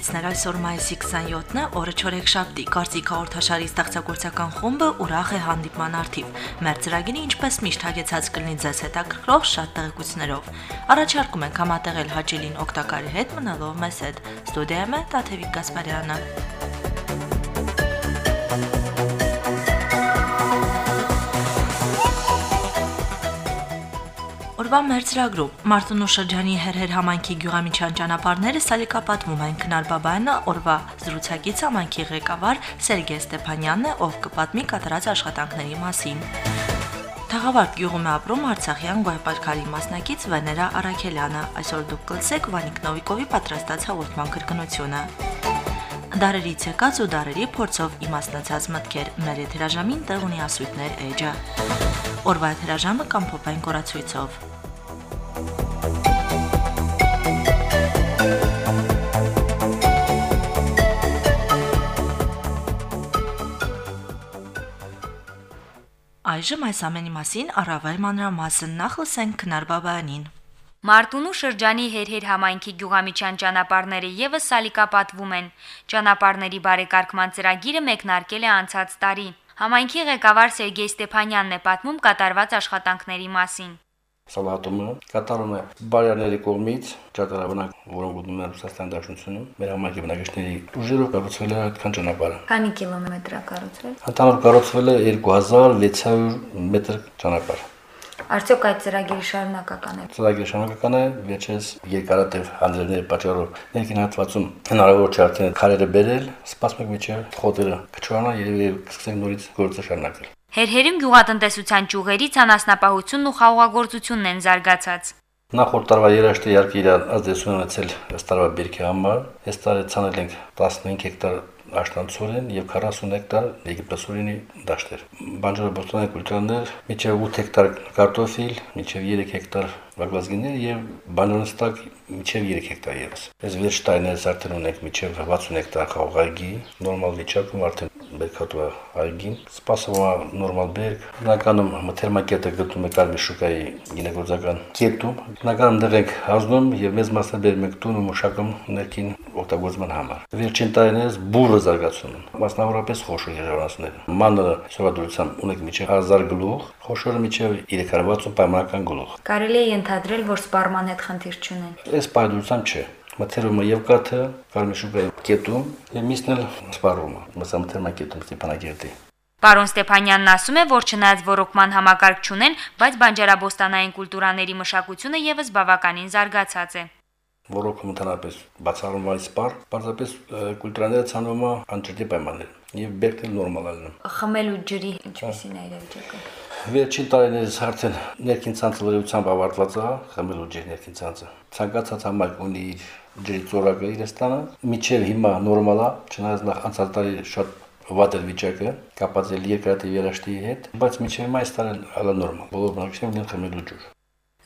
Հայրենակիցներ, այսօր մայիսի 27-ն է, օրը չորեքշաբթի։ Կարծիք հաղորդաշարի ստեղծագործական խումբը ուրախ է հանդիպման արդիվ։ Մեր ծրագիրը ինչպես միշտ հագեցած կլինի ձեզ հետաքրքրող շատ տեղեկություններով։ Առաջարկում ենք համատեղել հաճելին օգտակարի հետ մնալով մեզ հետ։ Ստուդիայում է Տաթևիկ Գասպարյանը։ Օրվա մեր ծրագրում Մարտունու շրջանի Հերհեր համայնքի գյուղամիջյան ճանապարհները սալիկապատվում են Քնար Բաբայանը, օրվա զրուցակից համայնքի ղեկավար Սերգեյ Ստեփանյանն է, ով կպատմի կատարած աշխատանքների մասին։ Թաղավարտ գյուղում է ապրում Արցախյան գոյապարքարի մասնակից Վեներա Արաքելյանը։ Այսօր դուք կլսեք Վանիկ Նովիկովի պատրաստած հաղորդման կրկնությունը։ Դարերից եկած ու դարերի փորձով իմաստնացած մտքեր մեր եթերաժամին տեղ ունի ասույթներ էջը։ Օրվա եթերաժամը կամ փոփային կորացույցով։ Այժմ այս ամենի մասին առավել մանրամասն նախ լսենք Քնար Բաբայանին։ Մարտունու շրջանի Հերհեր համայնքի գյուղամիջյան ճանապարհները եւս սալիկապատվում են։ Ճանապարհների բարեկարգման ծրագիրը մեկնարկել է անցած տարի։ Համայնքի ղեկավար Սերգեյ Ստեփանյանն է պատմում կատարված աշխատանքների մասին սալատումը կատարում է բարերների կողմից ճարտարաբնակ, որոնք գտնվում են Ռուսաստան Դաշնությունում, մեր համայնքի բնակիչների ուժերով կառուցվել է այդքան ճանապարհը։ Քանի կիլոմետր է կառուցվել։ Ընդհանուր կառուցվել է 2600 մետր ճանապարհ։ Արդյոք այդ ծրագիրը շարունակական է։ Ծրագիրը շարունակական է, վերջերս երկարատև հանդրների պատճառով ներքին հատվածում հնարավոր չէ արդեն քարերը բերել, սպասում ենք միջև խոտերը կչորանա եւ կսկսենք նորից գործը շարունակել։ Հերհերում գյուղատնտեսության ճյուղերից անասնապահությունն ու խաղողագործությունն են զարգացած։ Նախորդ տարվա երաշտը իհարկե իր ազդեցություն ունեցել ըստ տարվա բերքի համար։ Այս տարի ցանել ենք 15 հեկտար աշտանցորեն եւ 40 հեկտար եգիպտոսորենի դաշտեր։ Բանջարաբոստանային կուլտուրաներ, միջև 8 հեկտար կարտոֆիլ, միջև 3 հեկտար վագվազգիներ եւ բանջարստակ միջև 3 հեկտար եւս։ Այս վերջ տարիներս արդեն ունենք միջև 60 հեկտար խաղողայգի, նորմալ վիճակում արդեն բերքատու այգին, սպասում է նորմալ բերք։ Բնականում մթերմակետը գտնում է Կարմիր շուկայի գինեգործական կետում։ Բնականում դեռ ենք հազնում եւ մեծ մասը բերում ենք տուն ու մշակում ներքին օգտագործման համար։ Վերջին տարիներս բուրը զարգացում են, մասնավորապես խոշոր երևանացիները։ Մանրը սովորությամբ ունենք միջև 1000 գլուխ, խոշորը միջև 360 պայմանական գլուխ։ Կարելի է ենթադրել, որ սպառման հետ խնդիր չունեն այս պայդրությամբ չէ մթերումը եւ կաթը կարմիշուկայի կետում եւ միսն էլ սպառումը մսամթերմա կետում Ստեփանագերտի Պարոն Ստեփանյանն ասում է, որ չնայած ռոռոկման համակարգ չունեն, բայց բանջարաբոստանային կուլտուրաների մշակությունը եւս բավականին զարգացած է։ Ռոռոկում ընդհանրապես բացառում է սպար, պարզապես կուլտուրաները ցանվում է անջրի պայմաններ եւ բերքն նորմալ է։ Խմելու ջրի ինչպեսին է իրավիճակը։ Վերջին տարիներից արդեն ներքին ցանցը լրիվությամբ ավարտված է, խմելու ջեր ներքին ցանցը։ Ցանկացած համայնք ունի իր ջրի ծորակը իրստանը, միջև հիմա նորմալ է, չնայած նախ անցած տարի շատ վատ էր վիճակը, կապած էր երկրատի երաշտի հետ, բայց միջև այս տարի հələ նորմալ։ Բոլոր բնակիչներն ունեն խմելու ջուր։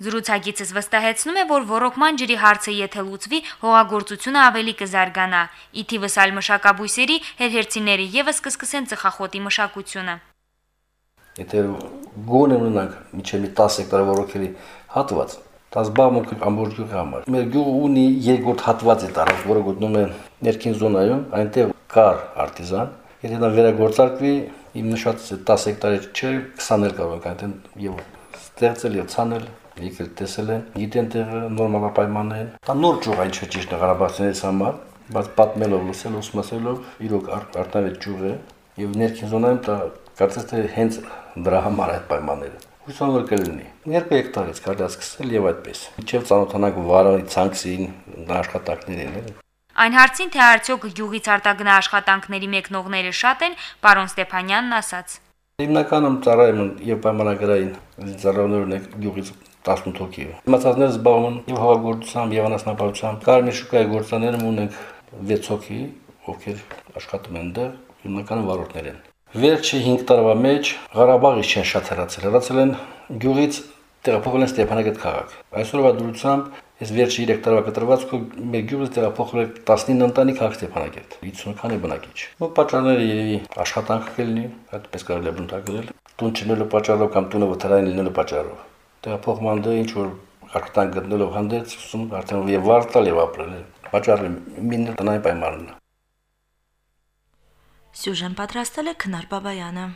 Զրուցակիցս վստահեցնում է, որ ռոռոկման ջրի հարցը եթե լուծվի, հողագործությունը ավելի կզարգանա։ Իթիվս այլ մշակաբույսերի հերհերցիները եւս կսկսեն ծխախոտի մշակությունը։ Եթե գոնե ունենանք միջև մի 10 հեկտար ռոռոկելի հատված, դա զբաղվում է ամբողջ գյուղի համար։ Մեր գյուղը ունի երկրորդ հատված է տարած, որը գտնում է ներքին զոնայում, այնտեղ կար արտիզան։ Եթե դա վերագործարկվի, իմ նշած 10 հեկտարը չէ, 20 էլ կարող ենք այնտեղ եւ ստեղծել եւ ցանել եկել տեսել են, գիտեն տեղը նորմալ պայմաններ։ Դա նոր ճյուղ այն չէ ճիշտ Ղարաբաղցիներից համար, բայց պատմելով, լսելով, ուսումնասիրելով իրոք արտավետ ճյուղ է եւ ներքին զոնայում դա կարծես թե հենց դրա համար այդ պայմանները։ Հուսամ որ կլինի։ Երկու հեկտարից կարելի սկսել եւ այդպես։ Միջև ցանոթանակ վարանի ցանքսին, աշխատանքներին։ Այն հարցին, թե արդյոք գյուղից արտագնա աշխատանքների մեկնողները շատ են, պարոն Ստեփանյանն ասաց. Հիմնականում ծառայում են եւ պայմանագրային ծառայողներն են գյուղից 18 հոգի։ Մացածները զբաղվում են եւ հողագործությամբ եւ անասնապահությամբ։ Կարմիր շուկայի գործաներում ունենք 6 հոգի, ովքեր աշխատում են դեռ, հիմնականում վարորդներ են։ Վերջի 5 տարվա մեջ Ղարաբաղից չեն շատ հեռացել, հեռացել են գյուղից տեղափոխվել են Ստեփանագետ քաղաք։ Այսօրվա դրությամբ Ես վերջի 3 տարվա կտրվածքով մեր գյուղը տեղափոխվել է 19 ընտանիք հակ Ստեփանագետ 50 քանի բնակիչ։ Ու պատճառները երևի աշխատանքը կլինի, այդպես կարելի է բնութագրել։ Տուն չնելու պատճառով կամ տունը վթարային լինելու պատճառով։ Տեղափոխման դե ինչ որ աշխատանք գտնելով հանդերձ ուսում արդեն եւ վարտալ եւ ապրել։ Պատճառը մինը տնային պայմանն է։ Սյուժեն պատրաստել է Քնար Բաբայանը։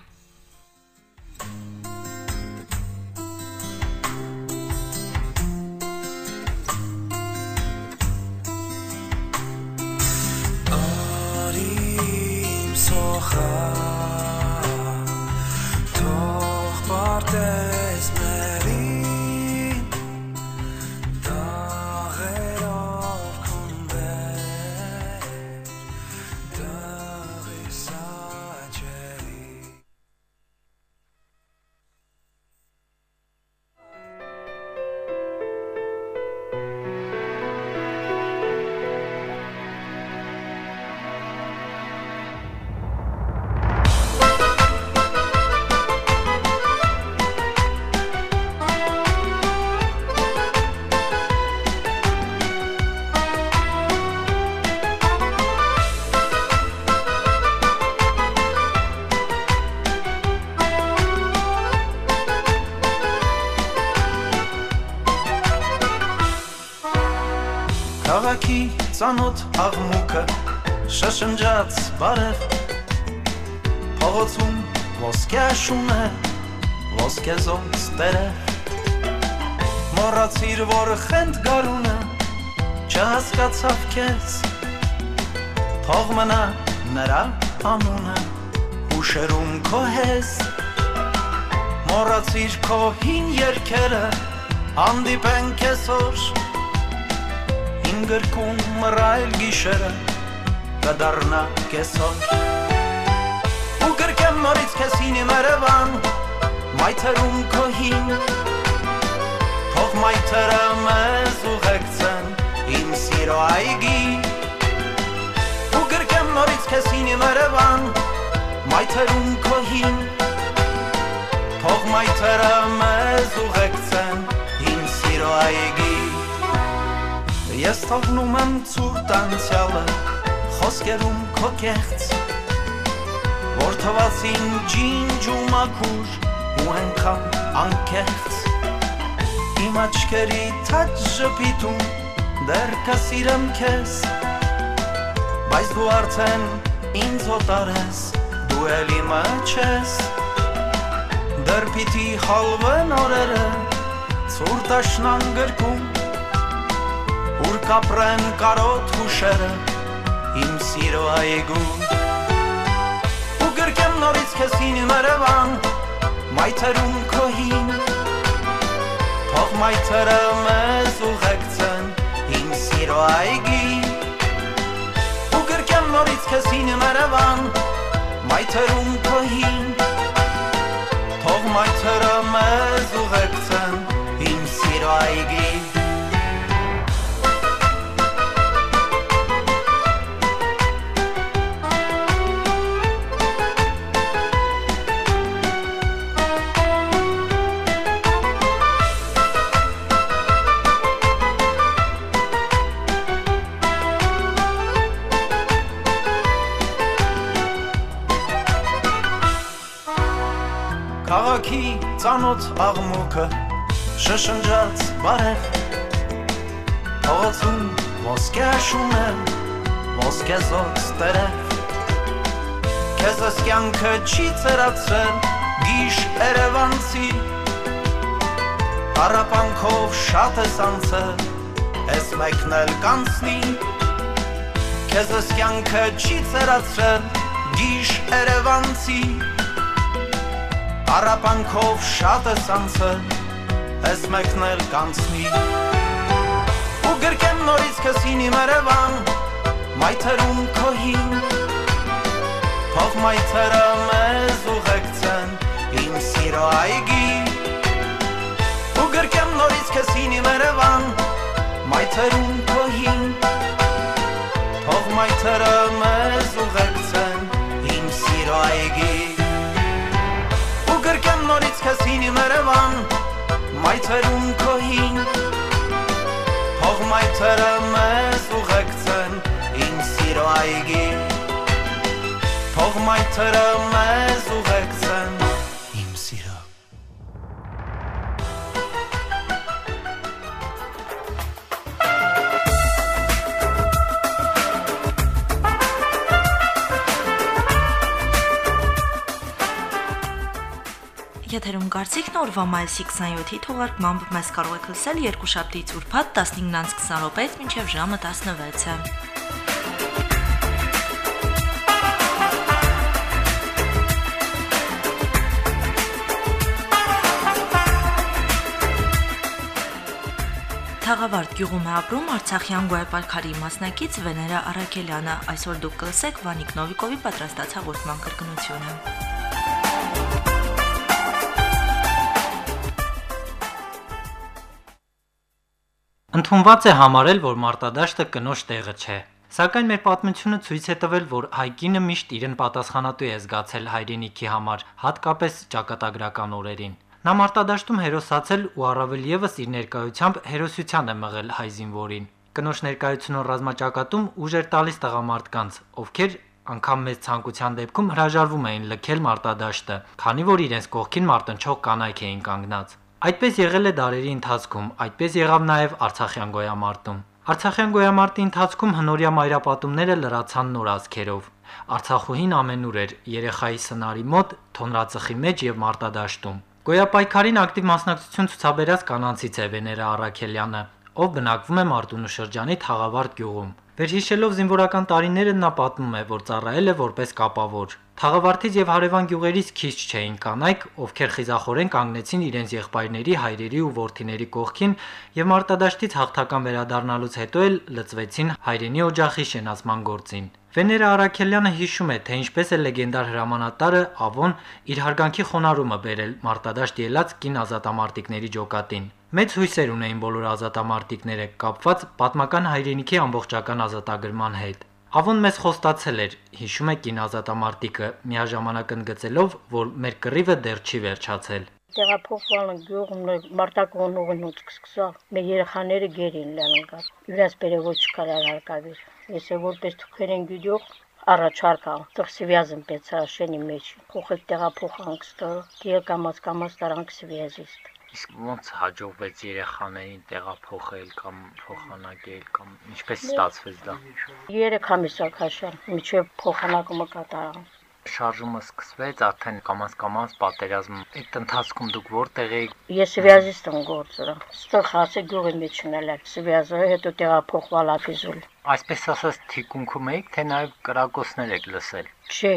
Արիմ սոխա ծանոթ աղմուկը շշնջաց բարև Փողոցում ոսկե շուն է ոսկե զոնց տերը Մոռացիր որ խենթ գարունը չհասկացավ քեզ Թող մնա նրա անունը հուշերում քո հես Մոռացիր քո հին երկերը հանդիպենք այսօր Իմ գրկում մռայլ գիշերը կդառնա կեսօր Ու գրկեմ նորից քեզ հին երևան մայթերում քո հին Թող մայթերը մեզ ուղեկցեն իմ սիրո այգի Ու գրկեմ նորից քեզ հին երևան մայթերում քո հին Թող մայթերը մեզ ուղեկցեն իմ սիրո այգի Ես թողնում եմ ցուրտ անցյալը խոսքերում քո կեղծ Որ թվացին ջինջ ու մաքուր ու այնքան անկեղծ Իմ աչքերի թաջ ժպիտում դեռ կսիրեմ քեզ Բայց դու արդեն ինձ հոտարես դու էլ իմը չես Դեռ պիտի հալվեն օրերը ցուրտ աշնան գրկում կապրեն կարոտ հուշերը իմ սիրո այգու Ու գրկեմ նորից քեզ հին երևան մայթերում քո հին Թող մայթերը մեզ ուղեկցեն իմ սիրո այգի Ու գրկեմ նորից քեզ հին երևան մայթերում քո հին Թող մայթերը մեզ ուղեկցեն իմ սիրո այգի ծանոթ աղմուկը շշնջաց բարև Փողոցում ոսկե շուներ ոսկե զոց տերև Քեզ ես կյանքը չի ծերացրել գիշ երևանցի Հարապանքով շատ ես անցել ես մեկնել կանցնի Քեզ ես կյանքը չի ծերացրել գիշ երևանցի Արապանքով շատ ես անցել, ես մեկնել կանցնի Ու գրկեմ նորից հին իմ երևան, մայթերում քո հին Թող մայթերը մեզ ուղեկցեն իմ սիրո այգի Ու գրկեմ նորից հին իմ երևան, մայթերում քո հին Թող մայթերը նորից իմ երևան մայթերում քո հին Թող մայթերը մեզ ուղեկցեն իմ սիրո այգի Թող մայթերը մեզ ուղեկցեն եթերում կարծիքն օրվա մայիսի 27-ի թողարկմամբ մեզ կարող եք լսել երկուշաբթիից ուրբաթ 15-ից 20 րոպեից մինչև ժամը 16-ը։ Թաղավարտ գյուղում է ապրում Արցախյան գոյապալքարի մասնակից Վեներա Արաքելյանը։ Այսօր դուք կլսեք Վանիկ Նովիկովի պատրաստած հաղորդման կրկնությունը։ Ընդունված է համարել, որ մարտադաշտը կնոջ տեղը չէ։ Սակայն մեր պատմությունը ցույց է տվել, որ հայկինը միշտ իրեն պատասխանատու է զգացել հայրենիքի համար, հատկապես ճակատագրական օրերին։ Նա մարտադաշտում հերոսացել ու առավել եւս իր ներկայությամբ հերոսության է մղել հայ զինվորին։ Կնոջ ներկայությունը ռազմաճակատում ուժ էր տալիս տղամարդկանց, ովքեր անգամ մեծ ցանկության դեպքում հրաժարվում էին լքել մարտադաշտը, քանի որ իրենց կողքին մարտնչող կանայք էին կանգնած։ Այդպես եղել է դարերի ընթացքում, այդպես եղավ նաև Արցախյան գոյամարտում։ Արցախյան գոյամարտի ընթացքում հնորյա մայրապատումները լրացան նոր ազգերով։ Արցախուհին ամենուր էր երեխայի սնարի մոտ, թոնրածխի մեջ եւ մարտադաշտում։ Գոյապայքարին ակտիվ մասնակցություն ցուցաբերած կանանցից է Վեներա Արաքելյանը, ով բնակվում է Մարտունու շրջանի Թաղավարտ գյուղում։ Վերհիշելով զինվորական տարիները նա պատմում է, որ ծառայել է որպես կապավոր։ Թաղավարտից եւ Հարևան գյուղերից քիչ չէին կանայք, ովքեր խիզախորեն կանգնեցին իրենց եղբայրների, հայրերի ու ворթիների կողքին եւ մարտադաշտից հաղթական վերադառնալուց հետո էլ լծվեցին հայրենի օջախի շենացման գործին։ Վեներա Արաքելյանը հիշում է, թե ինչպես է լեգենդար հրամանատարը Ավոն իր հարգանքի խոնարհումը բերել մարտադաշտի ելած կին ազատամարտիկների ջոկատին։ Մեծ հույսեր ունեին բոլոր ազատամարտիկները կապված պատմական հայրենիքի ամբողջական ազատագրման հետ։ Ավոն մեզ խոստացել էր, հիշում է կին ազատամարտիկը, միաժամանակ ընդգծելով, որ մեր կռիվը դեռ չի վերջացել։ Տեղափոխվանը գյուղում մարտակոն ուղնուց սկսա։ Մեր երեխաները գերին լանկա։ Իրաց բերեվոչ կարալ հարկավիր։ Ես է որպես թուքերեն գյուղ առաջարկա տխսվիազն պեցա շենի մեջ։ Փոխել տեղափոխանք ստո։ Դիը կամած կամած տարանք սվիազիստ։ Իսկ ոնց հաջողվեց երեխաներին տեղափոխել կամ փոխանակել կամ ինչպես ստացվեց դա։ 3 ամիս ակաշան, միջև փոխանակումը կատարան։ Շարժումը սկսվեց, արդեն կամաց կամաց պատերազմ։ Այդ ընթացքում դուք որտեղ եք? Ես սվիազիստ եմ գործը։ Ստո խասը գյուղի մեջ ունել սվիազը հետո տեղափոխվալ ափիզուլ։ այսպես ասած թիկունքում եք, թե նաև կրակոցներ եք լսել։ Չէ,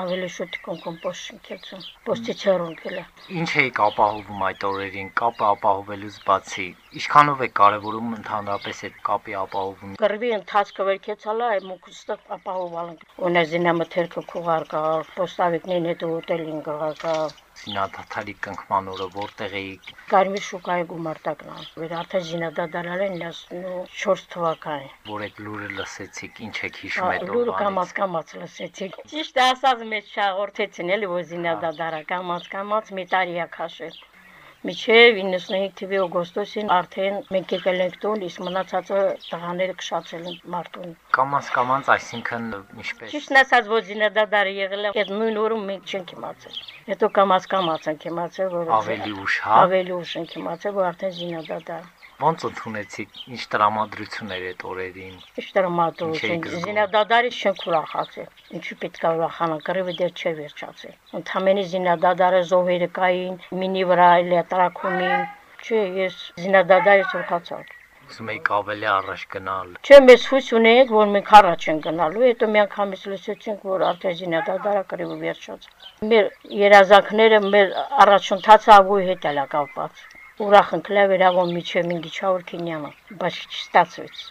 ավելի շուտ կոմպոս շնքեցում։ Ոստիչարուն գելա։ Ինչ եք ապահովում այդ օրերին, կապը ապահովելուց բացի։ Ինչքանով է կարևորում ընդհանրապես այդ կապի ապահովում։ Գրվի ընթացքը վերքեցալա այ մուկստը ապահովալ։ Ունեզինա մթերքը քուղարկա, պոստավիկներին հետ ուտելին գղակա։ Զինադատարի կնքման օրը որտեղ էիք։ Կարմիր շուկայի գումարտակնա։ Վեր արդեն զինադադարalen 14 թվականին։ որ այդ լուրը լսեցիք, ինչ եք հիշում այդ Լուրը օրվանից։ կամած կամած լսեցիք։ Ճիշտ է ասած մեջ շաղորդեցին էլի որ զինադադարա կամած կամած մի տարիա քաշել։ Միջև 95 թվականի օգոստոսին արդեն մենք եկել ենք տուն, իսկ մնացածը տղաները քշացել են մարտուն։ Կամաց կամաց, այսինքն ինչպես Ճիշտն ասած որ զինադադարը եղել է, այդ նույն օրում մենք չենք իմացել։ Հետո կամած կամած ենք իմացել, որ ավելի ուշ, հա։ ավելի ուշ ենք իմացել, որ արդեն զինադադար։ Ոնց ընդունեցիք, ինչ տրամադրություն էր այդ օրերին։ Ինչ զգում։ զինադադարի շենք ուրախացել։ Ինչու պետք է ուրախանան, կռիվը դեռ չէ վերջացել։ Ընդամենի զինադադարը զոհերը կային, մինի վրա էլեկտրակումին։ Չէ, ես զինադադարից ուրախացա։ Ուզում եք ավելի առաջ գնալ։ Չէ, մեզ հույս ունենք, որ մենք առաջ են գնալու, հետո մի անգամից լսեցինք, որ արդեն զինադադարը կռիվը վերջացել։ Մեր երազանքները մեր առաջընթացը ավույ հետ էլա կապված։ Ուրախ ենք լավերավոն միջև Մինգիչավոր Քինյանը, բայց չստացվեց։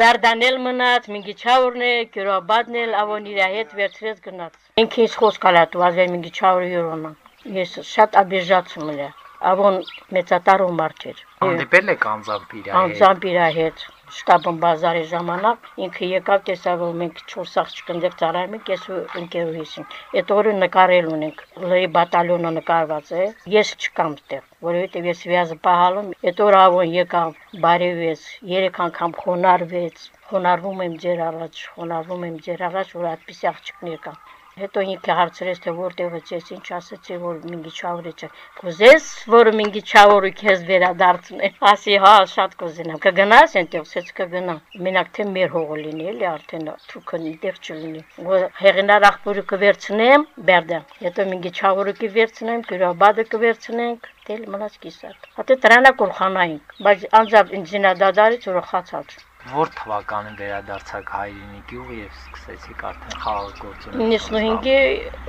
Դարդանել մնաց, Մինգիչավորն է, Կյուրաբադն էլ ավոն իր հետ վերցրեց գնաց։ Ինքը ինձ խոսք ալատու ազեր Մինգիչավորը յուրոնա։ Ես շատ աբիժացում եմ։ Ավոն մեծատարու մարդ էր։ Հանդիպել եք անձամբ իր հետ։ Անձամբ իր հետ շտաբն բազարի ժամանակ ինքը եկավ տեսավ որ մենք 4 աղջիկ ընդեղ ծառայում ենք ես ու ընկերուհիսին այդ օրը նկարել ունենք լեյ բատալյոնը նկարված է ես չկամ տեղ որովհետև ես վիազը պահալում այդ օրը ավոն եկավ բարևեց երեք անգամ խոնարհվեց խոնարհվում եմ ձեր առաջ խոնարհվում եմ ձեր առաջ որ այդպիսի աղջիկներ կան Հետո ինքը հարցրեց թե որտեղից ես, ինչ ասեցի, որ մինգի չավորիչ է։ Կուզես, որ մինգի չավորի քեզ վերադարձնե։ Ասի, հա, շատ կուզենամ։ Կգնաս այնտեղ, ասեց կգնամ։ Մենակ թե մեր հողը լինի, էլի արդեն թուքը այնտեղ չլինի։ Որ հեղինար աղբորը կվերցնեմ, բերդը։ Հետո մինգի չավորը կվերցնեմ, գրաբադը կվերցնենք, դել մնաց կիսատ։ Հատե դրանա կորխանային, բայց անձամբ ինձինադադարից ուրախացած։ Որ թվականին վերադարձակ հայրենի գյուղ եւ սկսեցիք արդեն գործունեություն։ 95-ի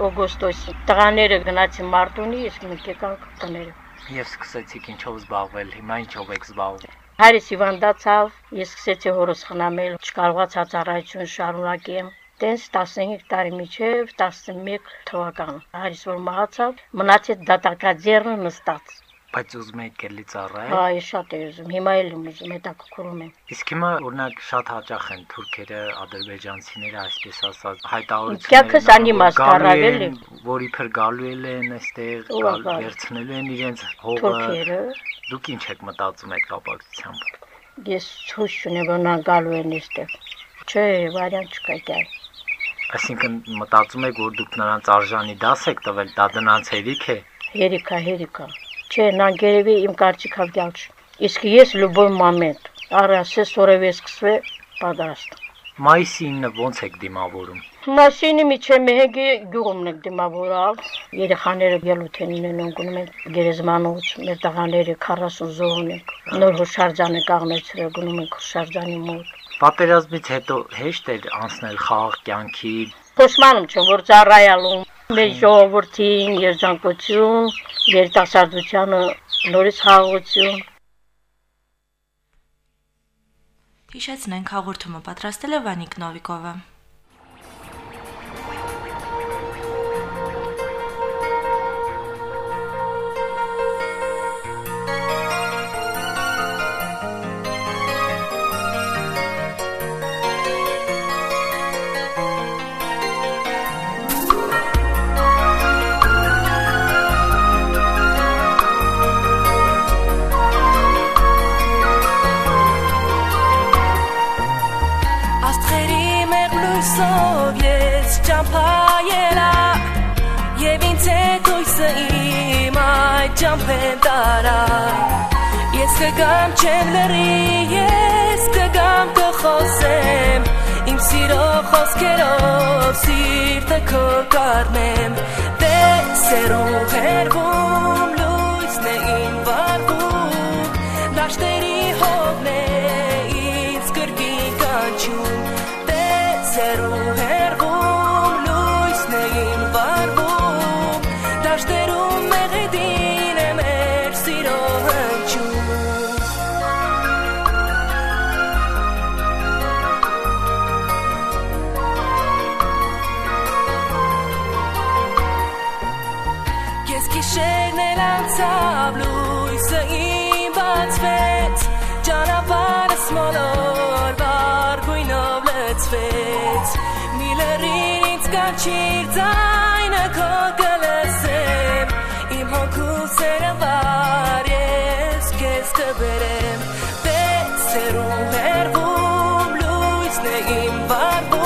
օգոստոսի տղաները գնացին Մարտունի, իսկ մենք եկանք տները։ Եվ սկսեցիք ինչով զբաղվել, հիմա ինչով եք զբաղվում։ Հայրս հիվանդացավ, ես սկսեցի հորս խնամել, չկարողացա ծառայություն շարունակեմ։ Տենց 15 տարի միջև 11 թվական։ Հայրս որ մահացավ, մնացեց դատակաձեռը նստած։ Բայց ուզում եք ելի ծառայել։ Հա, ես շատ եմ ուզում, հիմա էլ ուզում, հետաքրքրում եմ։ Իսկ հիմա օրինակ շատ հաճախ են թուրքերը, ադրբեջանցիները, այսպես ասած, հայտարարություններ։ Կյանքս անիմաստ առավել է։ Որ իբր գալու են այստեղ, վերցնելու են իրենց հողը։ Թուրքերը Դուք ինչ եք մտածում այդ կապակցությամբ։ ես ցույց չունեմ որ նա գալու են այստեղ։ Չէ, վարիանտ չկա դա։ Այսինքն մտածում եք, որ դուք նրանց արժանի դաս եք տվել, դա դրանց հերիք է։ Հերիկա, հերիկա։ Չէ, նա գերեւի իմ կարծիքով գալ չի։ Իսկ ես լուբոյ մամենտ, առասե սորևե սկսվե պատրաստ։ Մայիսի 9-ը ոնց եք դիմավորում։ Մաշինի միջե մեհեգի գյուղումն եք դիմավորավ։ Երեխաները ելութեն ունենում գնում են գերեզմանոց, մեր տղաները 40 զոհն են։ Նոր հուշարձանը կաղնեցրել գնում են հուշարձանի մոտ։ Պատերազմից հետո հեշտ էր անցնել խաղաղ կյանքի, Փոշմանում չէ որ ծառայալու մեր ժողովրդին երջանկություն, երիտասարդությանը նորից խաղաղություն Հիշեցնենք հաղորդումը պատրաստել է Վանիկ Նովիկովը։ կգամ չեմ լրի, ես կգամ կխոսեմ Իմ սիրո խոսքերով սիրտը քո կարնեմ Տեսերու հերվում կանչիր ձայնը քո կլսեմ Իմ հոգու սերը վար ես քեզ կբերեմ Տեսերում հերվում լույսն է իմ վարվում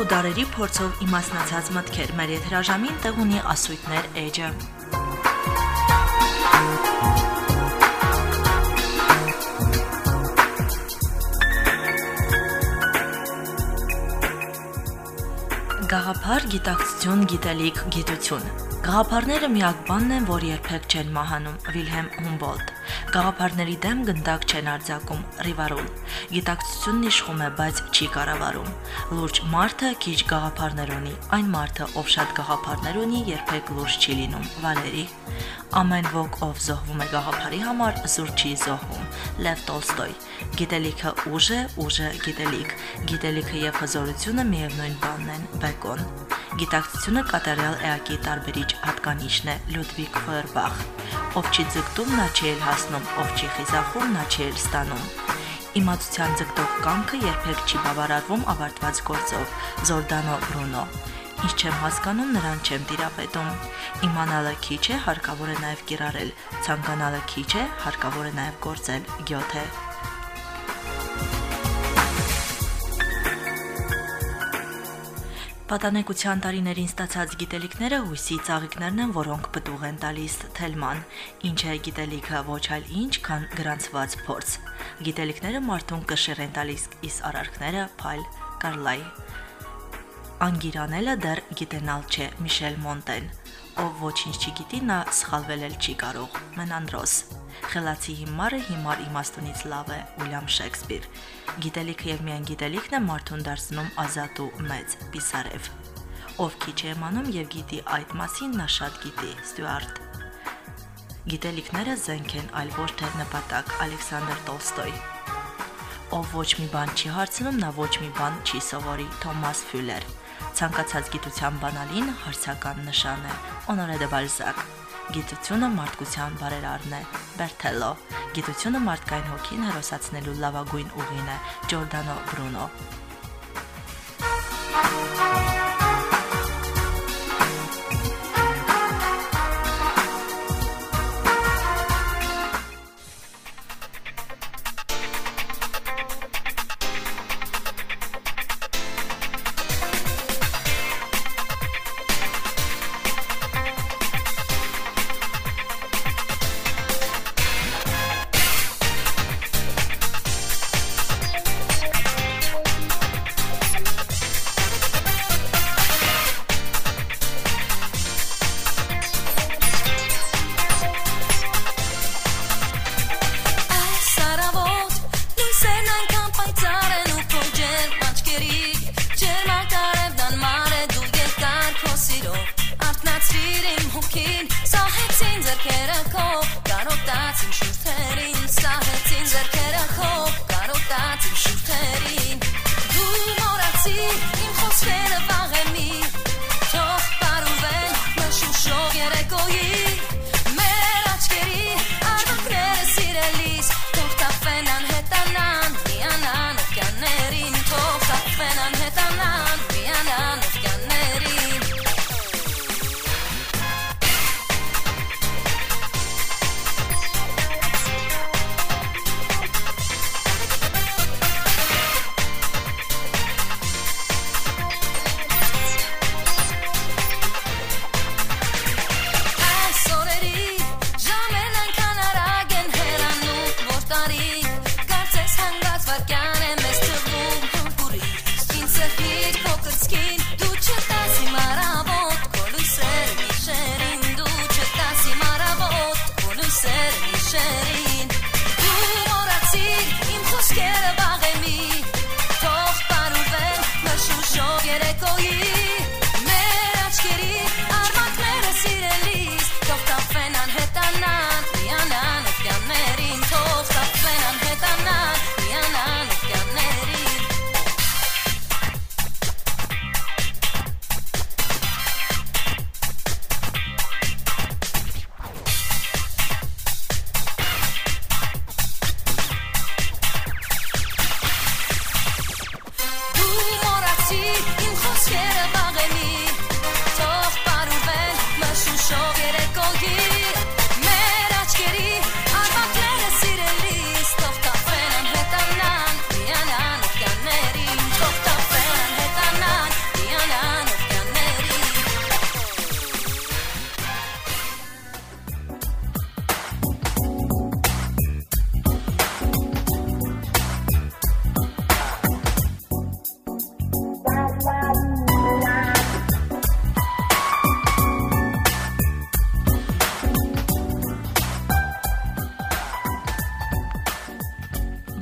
ու դարերի փորձով իմաստնացած մտքեր մեր եթերաժամին տեղ ունի ասույթներ էջը։ Գաղափար, գիտակցություն, գիտելիք, գիտություն։ Գաղափարները միակ բանն են, որ երբեք չեն մահանում։ Վիլհեմ Հումբոլտ։ Գաղափարների դեմ գնդակ չեն արձակում։ Ռիվարոլ։ Գիտակցությունն իշխում է, բայց չի կառավարում։ Լուրջ մարդը քիչ գաղափարներ ունի։ Այն մարդը, ով շատ գաղափարներ ունի, երբեք լուրջ չի լինում։ Վալերի։ Ամեն ոք, ով զոհվում է գաղափարի համար, զուր չի զոհվում։ Լև Տոլստոյ։ Գիտելիքը ուժ է, ուժը գիտելիք։ Գիտելիքը եւ հզորությունը միևնույն բանն են։ Բեկոն։ Գիտակցությունը կատարյալ էակի տարբերիչ հատկանիշն է Լյուդվիգ Ֆոերբախ։ Ով չի ձգտում, նա չի էլ հասնում, ով չի խիզախում, նա չի էլ ստանում։ Իմացության ձգտող կամքը երբեք չի բավարարվում ավարտված գործով։ Զորդանո Բրունո։ Ինչ չեմ հասկանում, նրան չեմ տիրապետում։ Իմանալը քիչ է, հարկավոր է նաև կիրառել։ Ցանկանալը քիչ է, հարկավոր է նաև գործել։ Գյոթե։ Պատանեկության տարիներին ստացած գիտելիքները հույսի ծաղիկներն են, որոնք պտուղ են տալիս Թելման։ Ինչ է գիտելիքը, ոչ այլ ինչ, քան գրանցված փորձ։ Գիտելիքները մարդուն կշիռ են տալիս, իս արարքները փայլ Կարլայ։ Անգիրանելը դեռ գիտենալ չէ Միշել Մոնտեն։ Ով ոչինչ չգիտի, նա սխալվել էլ չի կարող։ Մենանդրոս։ Խելացի հիմարը հիմար իմաստունից լավ է Ուիլյամ Շեքսպիր։ Գիտելիքը եւ միայն գիտելիքն է մարդուն դարձնում ազատ ու մեծ Պիսարև։ Ով քիչ է իմանում եւ գիտի այդ մասին, նա շատ գիտի Ստյուարտ։ Գիտելիքները զենք են, այլ ոչ թե նպատակ Ալեքսանդր Տոլստոյ։ Ով ոչ մի բան չի հարցնում, նա ոչ մի բան չի սովորի Թոմաս Ֆյուլեր։ Ցանկացած գիտության բանալին հարցական նշան է Օնորե դե Բալզակ։ Գիտությունը մարդկության բարերարն է Բերթելո։ Գիտությունը մարդկային հոգին հերոսացնելու լավագույն ուղին է Ջորդանո Բրունո։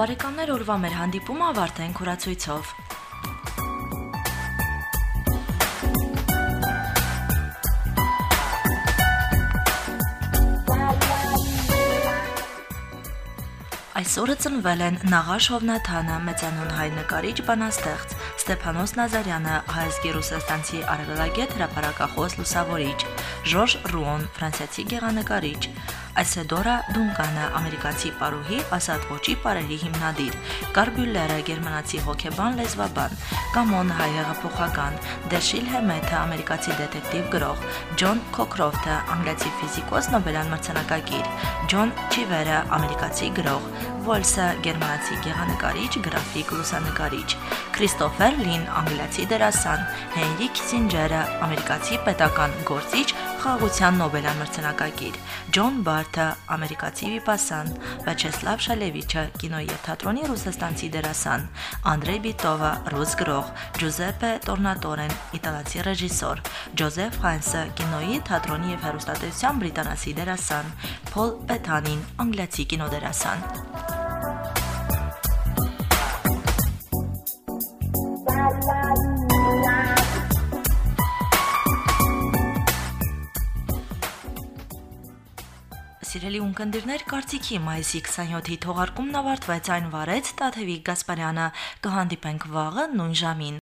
ընկերներ, օրվա մեր հանդիպումը ավարտենք հուրացույցով։ Այսօրը ծնվել են Նաղաշ Հովնաթանը, մեծանուն հայ նկարիչ, բանաստեղծ, Ստեփանոս Նազարյանը, հայ Ռուսաստանցի արևելագետ հրապարակախոս լուսավորիչ, Ժորժ Ռուոն, ֆրանսիացի գեղանկարիչ, Այսեդորա Դունկանը, ամերիկացի պարուհի, ասած ոչի պարերի հիմնադիր, Կարբյուլերը, գերմանացի հոկեբան, լեզվաբան, Կամոն հայ հեղափոխական, Դեշիլ Հեմեթը, ամերիկացի դետեկտիվ գրող, Ջոն Քոքրոֆթը, անգլիացի ֆիզիկոս, Նոբելյան մրցանակակիր, Ջոն Չիվերը, ամերիկացի գրող, Վոլսը, գերմանացի գեղանկարիչ, գրաֆիկ լուսանկարիչ, Քրիստոֆեր Լին, անգլիացի դերասան, Հենրի Քիսինջերը, ամերիկացի պետական գործիչ, խաղաղության Նոբելյան մրցանակակիր, Ջոն Բարթը, ամերիկացի վիպասան, Վաչեսլավ Շալևիչը, կինոյի եւ թատրոնի ռուսաստանցի դերասան, Անդրեյ Բիտովա, ռուս գրող, Ջուզեպե Տորնատորեն, իտալացի ռեժիսոր, Ջոզեֆ Հայնսը, կինոյի, թատրոնի եւ հեռուստատեսության բրիտանացի դերասան, Փոլ Պետանին, անգլիացի կինոդերասան։ Սիրելի ունկնդիրներ, կարծիքի մայիսի 27-ի թողարկումն ավարտվեց այն վարեց Տաթևիկ Գասպարյանը։ Կհանդիպենք վաղը նույն ժամին։